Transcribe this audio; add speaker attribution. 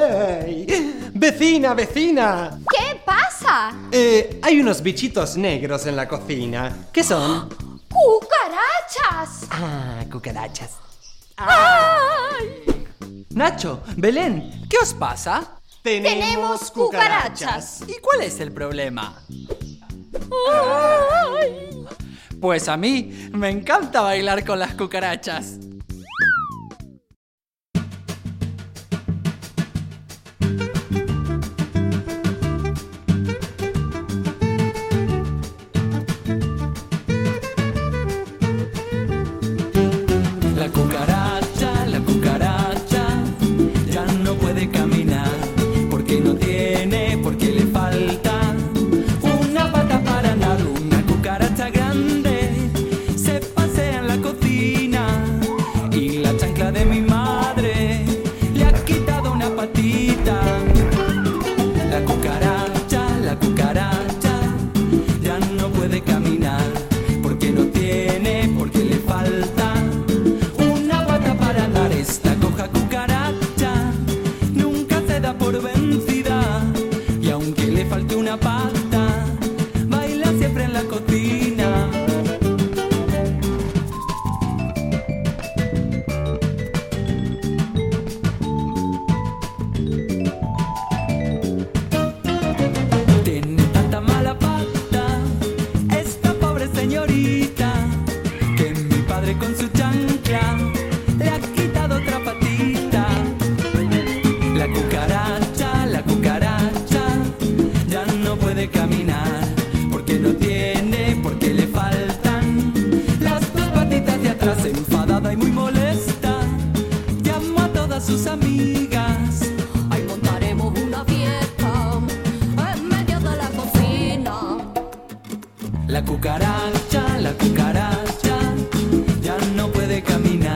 Speaker 1: ¡Ey! ¡Vecina, vecina!
Speaker 2: ¿Qué pasa?
Speaker 1: Eh, hay unos bichitos negros en la cocina. ¿Qué son?
Speaker 2: ¡Cucarachas!
Speaker 1: Ah, cucarachas.
Speaker 2: ¡Ay!
Speaker 3: Nacho, Belén, ¿qué os pasa?
Speaker 2: Tenemos cucarachas.
Speaker 3: ¿Y cuál es el problema?
Speaker 2: ¡Ay!
Speaker 3: Pues a mí me encanta bailar con las cucarachas. No tiene, señorita que mi padre con su chancla le ha quitado otra patita. La cucaracha, la cucaracha ya no puede caminar porque no tiene, porque le faltan las dos patitas de atrás. Enfadada y muy molesta, llama a todas sus amigas. Cucaracha, la cucaracha, ya no puede caminar